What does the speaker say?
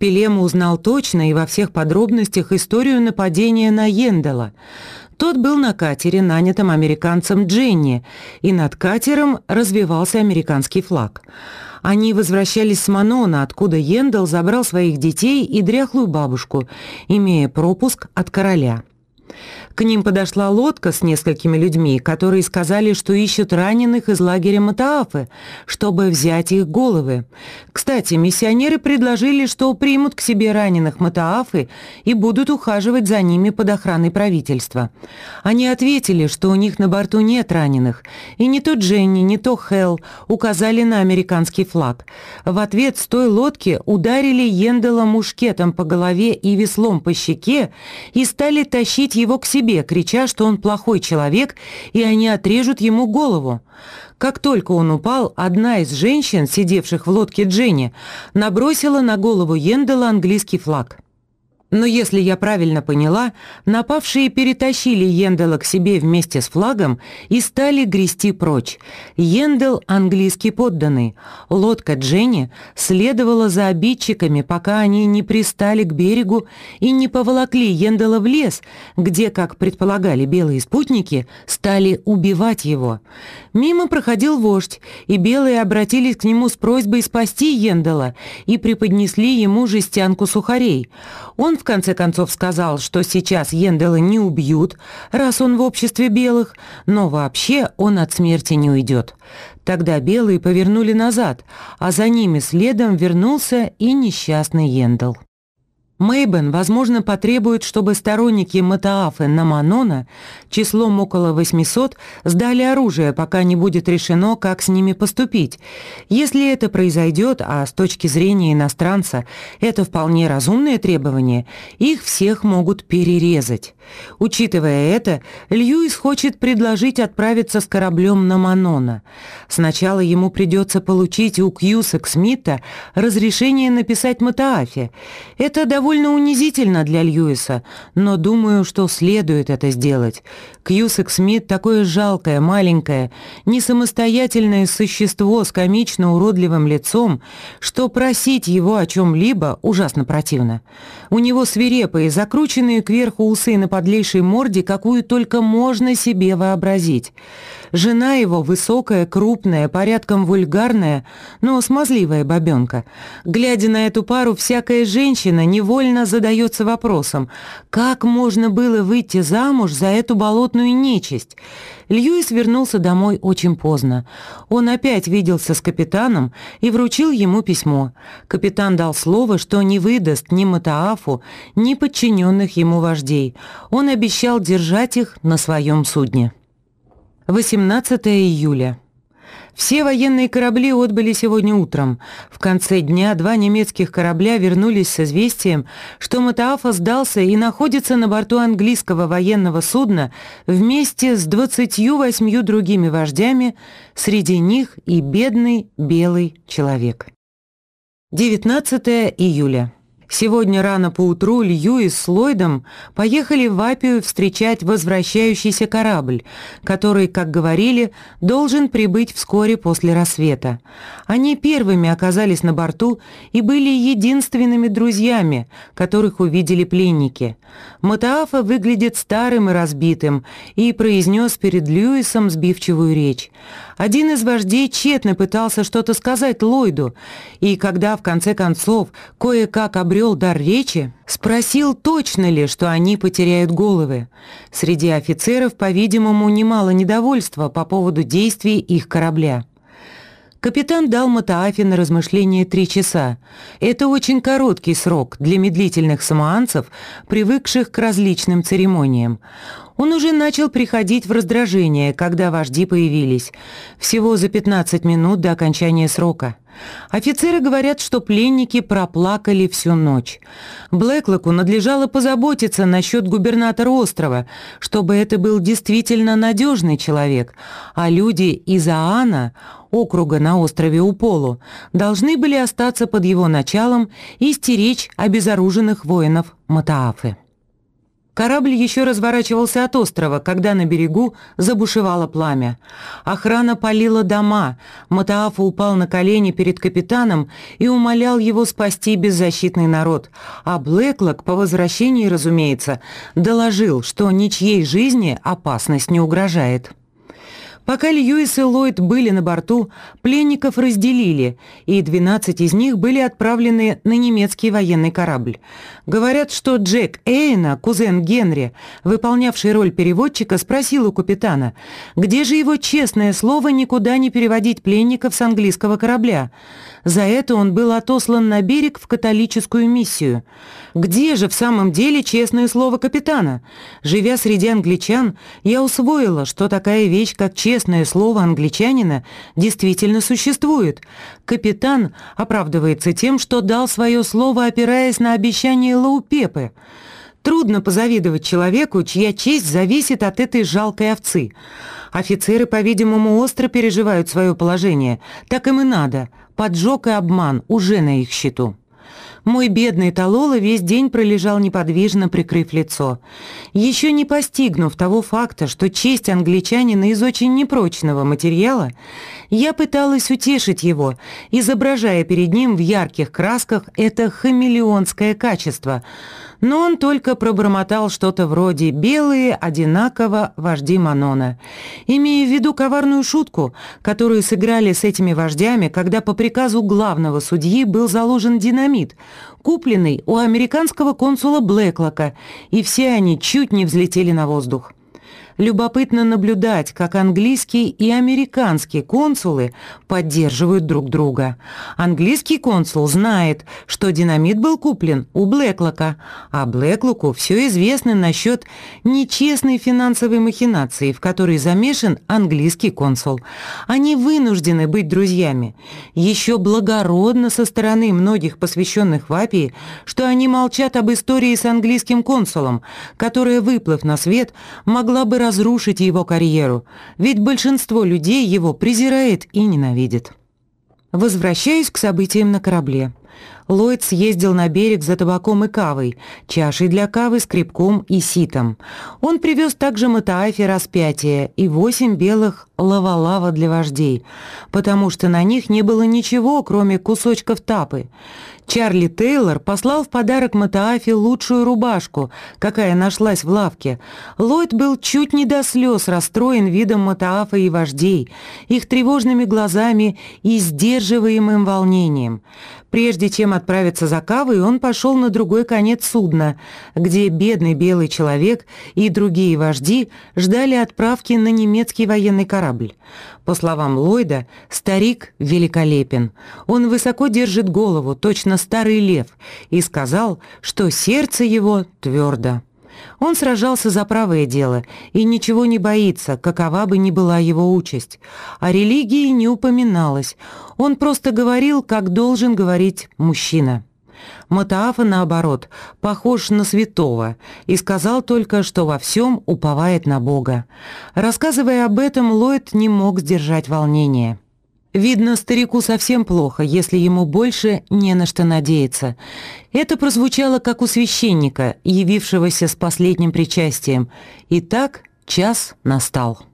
Пелема узнал точно и во всех подробностях историю нападения на Йендела. Тот был на катере, нанятом американцем Дженни, и над катером развивался американский флаг. Они возвращались с Манона, откуда Йендел забрал своих детей и дряхлую бабушку, имея пропуск от короля. К ним подошла лодка с несколькими людьми, которые сказали, что ищут раненых из лагеря Матаафы, чтобы взять их головы. Кстати, миссионеры предложили, что примут к себе раненых Матаафы и будут ухаживать за ними под охраной правительства. Они ответили, что у них на борту нет раненых, и не то Дженни, не то Хелл указали на американский флаг. В ответ с той лодки ударили Йендела мушкетом по голове и веслом по щеке и стали тащить его к себе, крича, что он плохой человек, и они отрежут ему голову. Как только он упал, одна из женщин, сидевших в лодке Дженни, набросила на голову Йендела английский флаг. Но если я правильно поняла, напавшие перетащили Йендела к себе вместе с флагом и стали грести прочь. Йендел – английский подданный. Лодка Дженни следовала за обидчиками, пока они не пристали к берегу и не поволокли Йендела в лес, где, как предполагали белые спутники, стали убивать его. Мимо проходил вождь, и белые обратились к нему с просьбой спасти Йендела и преподнесли ему жестянку сухарей. Он в конце концов сказал, что сейчас Йендела не убьют, раз он в обществе белых, но вообще он от смерти не уйдет. Тогда белые повернули назад, а за ними следом вернулся и несчастный Йендел. Мейбен, возможно, потребует, чтобы сторонники Матаафы на Манона числом около 800 сдали оружие, пока не будет решено, как с ними поступить. Если это произойдет, а с точки зрения иностранца это вполне разумное требование, их всех могут перерезать. Учитывая это, Льюис хочет предложить отправиться с кораблем на Манона. Сначала ему придется получить у Кьюсак Смита разрешение написать Матаафе. Это довольно унизительно для Льюиса, но думаю, что следует это сделать. Кьюсак Смит такое жалкое, маленькое, несамостоятельное существо с комично уродливым лицом, что просить его о чем-либо ужасно противно. У него свирепые, закрученные кверху усы на подлейшей морде, какую только можно себе вообразить. Жена его высокая, крупная, порядком вульгарная, но смазливая бабенка. Глядя на эту пару, всякая женщина невольно задается вопросом, как можно было выйти замуж за эту болотную нечисть? Льюис вернулся домой очень поздно. Он опять виделся с капитаном и вручил ему письмо. Капитан дал слово, что не выдаст ни Матаафу, ни подчиненных ему вождей. Он обещал держать их на своем судне. 18 июля. Все военные корабли отбыли сегодня утром. В конце дня два немецких корабля вернулись с известием, что Матаафа сдался и находится на борту английского военного судна вместе с 28 другими вождями, среди них и бедный белый человек. 19 июля. Сегодня рано поутру Льюис с Ллойдом поехали в Апию встречать возвращающийся корабль, который, как говорили, должен прибыть вскоре после рассвета. Они первыми оказались на борту и были единственными друзьями, которых увидели пленники. Матаафа выглядит старым и разбитым и произнес перед Льюисом сбивчивую речь. Один из вождей тщетно пытался что-то сказать Ллойду, и когда в конце концов кое-как обрел дар речи, спросил, точно ли, что они потеряют головы. Среди офицеров, по-видимому, немало недовольства по поводу действий их корабля. Капитан дал Матаафе на размышление три часа. Это очень короткий срок для медлительных самоанцев, привыкших к различным церемониям. Он уже начал приходить в раздражение, когда вожди появились. Всего за 15 минут до окончания срока. Офицеры говорят, что пленники проплакали всю ночь. Блэклоку надлежало позаботиться насчет губернатора острова, чтобы это был действительно надежный человек, а люди из Аана, округа на острове Уполу, должны были остаться под его началом и стеречь обезоруженных воинов Матаафы. Корабль еще разворачивался от острова, когда на берегу забушевало пламя. Охрана палила дома. Матаафа упал на колени перед капитаном и умолял его спасти беззащитный народ. А Блэклок, по возвращении, разумеется, доложил, что ничьей жизни опасность не угрожает. Пока Льюис и Ллойд были на борту, пленников разделили, и 12 из них были отправлены на немецкий военный корабль. Говорят, что Джек Эйна, кузен Генри, выполнявший роль переводчика, спросил у капитана, где же его честное слово никуда не переводить пленников с английского корабля. За это он был отослан на берег в католическую миссию. Где же в самом деле честное слово капитана? Живя среди англичан, я усвоила, что такая вещь, как честное слово англичанина, действительно существует. Капитан оправдывается тем, что дал свое слово, опираясь на обещание Лаупепы. Трудно позавидовать человеку, чья честь зависит от этой жалкой овцы. Офицеры, по-видимому, остро переживают свое положение. Так им и надо. Поджог и обман уже на их счету. Мой бедный Талола весь день пролежал неподвижно, прикрыв лицо. Еще не постигнув того факта, что честь англичанина из очень непрочного материала, я пыталась утешить его, изображая перед ним в ярких красках это хамелеонское качество – но он только пробормотал что-то вроде «белые одинаково вожди Манона», имея в виду коварную шутку, которую сыграли с этими вождями, когда по приказу главного судьи был заложен динамит, купленный у американского консула Блэклока, и все они чуть не взлетели на воздух. Любопытно наблюдать, как английский и американский консулы поддерживают друг друга. Английский консул знает, что динамит был куплен у Блэклока, а Блэклоку все известно насчет нечестной финансовой махинации, в которой замешан английский консул. Они вынуждены быть друзьями. Еще благородно со стороны многих посвященных в Апии, что они молчат об истории с английским консулом, которая, выплыв на свет, могла бы разрушить его карьеру, ведь большинство людей его презирает и ненавидит. Возвращаюсь к событиям на корабле. Ллойд съездил на берег за табаком и кавой, чашей для кавы, скребком и ситом. Он привез также Матаафе распятие и восемь белых лава-лава для вождей, потому что на них не было ничего, кроме кусочков тапы. Чарли Тейлор послал в подарок Матаафе лучшую рубашку, какая нашлась в лавке. Ллойд был чуть не до слез расстроен видом Матаафа и вождей, их тревожными глазами и сдерживаемым волнением. Прежде чем отправиться за кавой, он пошел на другой конец судна, где бедный белый человек и другие вожди ждали отправки на немецкий военный корабль. По словам Ллойда, старик великолепен. Он высоко держит голову, точно старый лев, и сказал, что сердце его твердо. Он сражался за правое дело и ничего не боится, какова бы ни была его участь. О религии не упоминалось, он просто говорил, как должен говорить мужчина. Матаафа, наоборот, похож на святого и сказал только, что во всем уповает на Бога. Рассказывая об этом, Ллойд не мог сдержать волнение. Видно, старику совсем плохо, если ему больше не на что надеяться. Это прозвучало как у священника, явившегося с последним причастием. И так час настал.